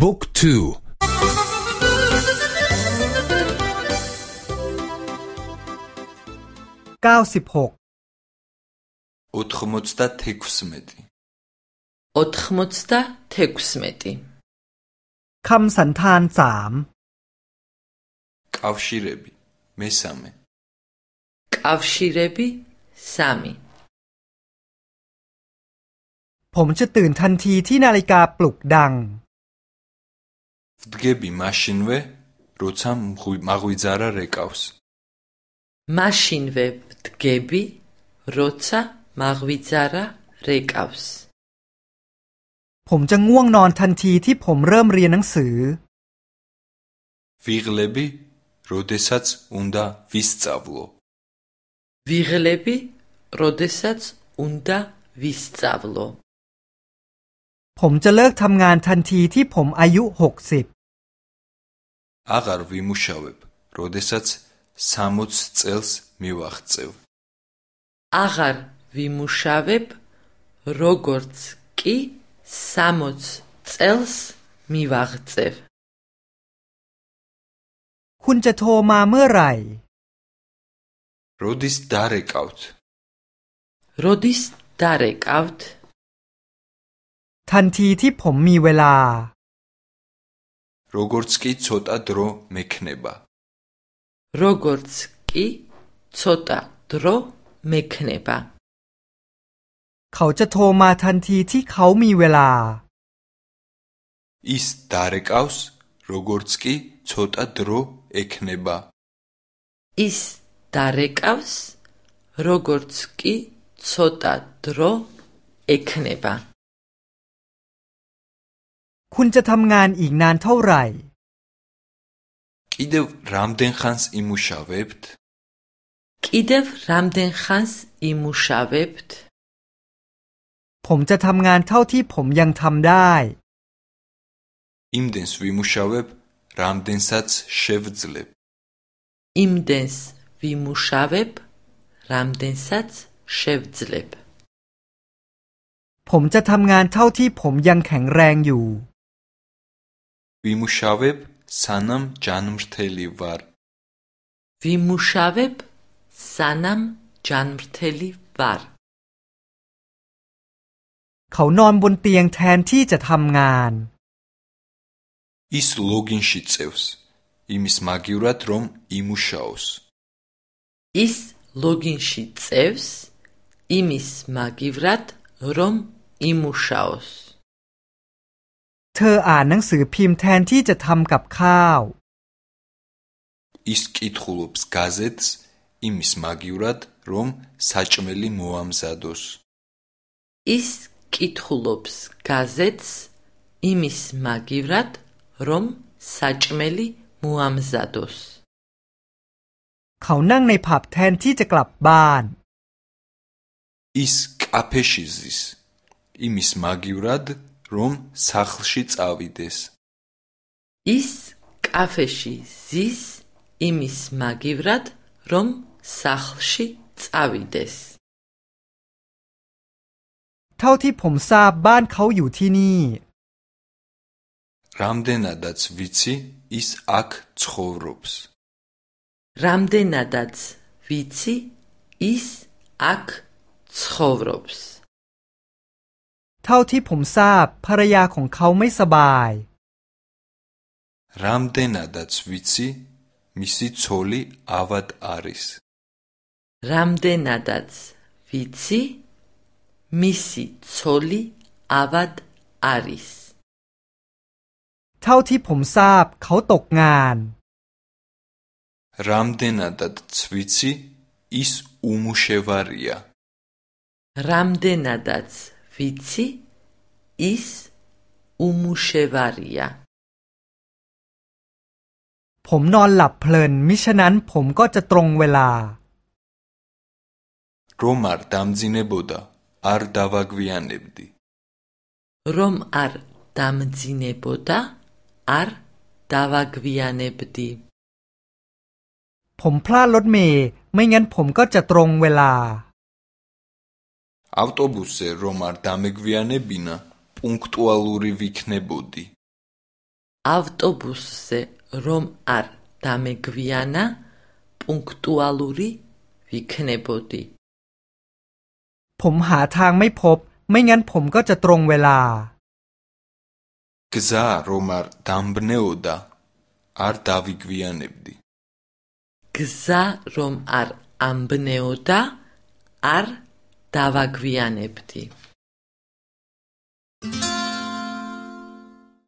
บุ๊กทูเก้าสิบหกอุขมตตาเทคเมตอุขมตาเทคเมตคำสันธานสามกาวชิเรบีเมสามกาวชิเรบีสามผมจะตื่นทันทีที่นาฬิกาปลุกดัง ვდგები მაშინვე, როცა მაღვიძარა რეკავს. მაშინვე ვდგები, როცა მაღვიძარა რეკავს. ผมจะง่วงนอนทันทีที่ผมเริ่มเรียนหนังสือวิกเลบีโรเดซัตส์อุนดาวิสซาวลววิกเลบีโรเดซัตส์อุนดาวิสซาวลวผมจะเลิกทำงานทันทีที่ผมอายุหกสิบ აღარ ვიმუშავებ, როდესაც 60 წელს მივაღწევ. აღარ ვიმუშავებ, როგორც კი 60 წელს მივაღწევ. ხუნ ჯა თო მა მერაი? როდის დარეკავთ? როდის დარეკავთ? თანთი თი ფომ მი ველა როგორც კი ცოტა დრო მექნება. როგორც კი ცოტა დრო მექნება. ເຂົາຈະໂທມາທັນທີທີ່ເຂົາມີເວລາ. ის დარეკავს, როგორც კი ცოტა დრო ექნება. ის დარეკავს, როგორც კი ცოტა დრო ექნება. คุณจะทำงานอีกนานเท่าไหร่ คิดว่ามเดนขันส์อิมูชาเวบต์คิดว่ามเดนขันส์อิมูชาเวบต์ผมจะทำงานเท่าที่ผมยังทำได้ อิมเดนส์วิมูชาเวบรามเดนซัตส์เชฟซ์เลบอิมเดนส์วิมูชาเวบรามเดนซัตส์เชฟซ์เลบผมจะทำงานเท่าที่ผมยังแข็งแรงอยู่ ვიმუშავებ სანამ ჯანმრთელი ვარ ვიმუშავებ სანამ ჯანმრთელი ვარ ქაუ ნონ ბუნ ტიენგ თენ თი ჯა თამგან ის ლოგინში წევს იმის მაგივრად რომ იმუშაოს ის ლოგინში წევს იმის მაგივრად რომ იმუშაოს เธออ่านหนังสือพิมพ์แทนที่จะทำกับข้าวอิสกิทูลบสกาเซตส์อิมิสมากิวรัตรอมซาชเมลิมูอัมซาดอสอิสกิทูลบสกาเซตส์อิมิสมากิวรัตรอมซาชเมลิมูอัมซาดอสเขานั่งในผับแทนที่จะกลับบ้านอิสกาเพชิซิสอิมิสมากิวรัต რომ სახლში წავიდეს. ის კაფეში ზის იმის მაგივრად, რომ სახლში წავიდეს. თავი ფომ საბ ბან ქაუ იუ თინი. რამდენადაც ვიცი, ის აქ ცხოვრობს. რამდენადაც ვიცი, ის აქ ცხოვრობს. เท่าที่ผมทราบภรรยาของเขาไม่สบายรามเดนัดสวิซิมิซิโซลิอาวัดอาริสรามเดนัดสวิซิมิซิโซลิอาวัดอาริสเท่าที่ผมทราบเขาตกงานรามเดนัดสวิซิอิสอูมูเชวาริอารามเดนัดสวิซิ ის უმუშევარია. ผมนอนหลับเพลิน มิฉะนั้นผมก็จะตรงเวลา რომ არ დ ა მ ძ ი ნ า ბ า დ ა არ დ ა ვ ა გ ვ ი ა ნ ე ბ ร ი რომ არ დ ა მ ძ ი ნ ე ბ า დ ა არ დ า ვ ა გ ვ ი นเน ბ დ ีผมพลาดรถเมย์ไม่งั้นผมก็จะตรงเวลา ავტობუსზე რომ არ დ ა მ ე გ ვ ი น ნ ე ბ ი ნ პუნქტუალური ვიქნებოდი. ავტობუსზე რომ არ დამეგვიანა, პუნქტუალური ვიქნებოდი. ผม हा ทางไม่พบ ไม่งั้นผมก็จะตรงเวลา. გზა რომ არ დამბნეოდა, არ დავიგვიანებდი. გზა რომ არ ამბნეოდა, არ დავაგვიანებდი.